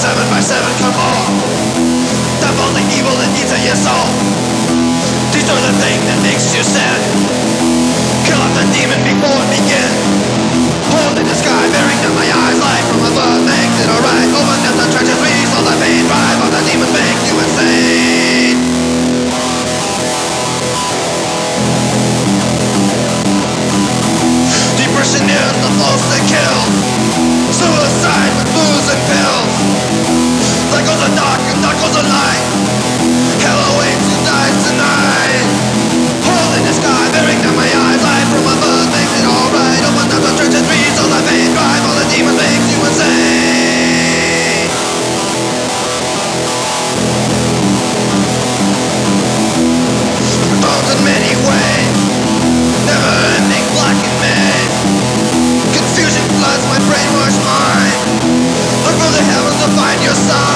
seven by seven, come on. Stop all the evil that eats at your soul. These are the things that makes you sad. Kill off the demon before it begins. your side.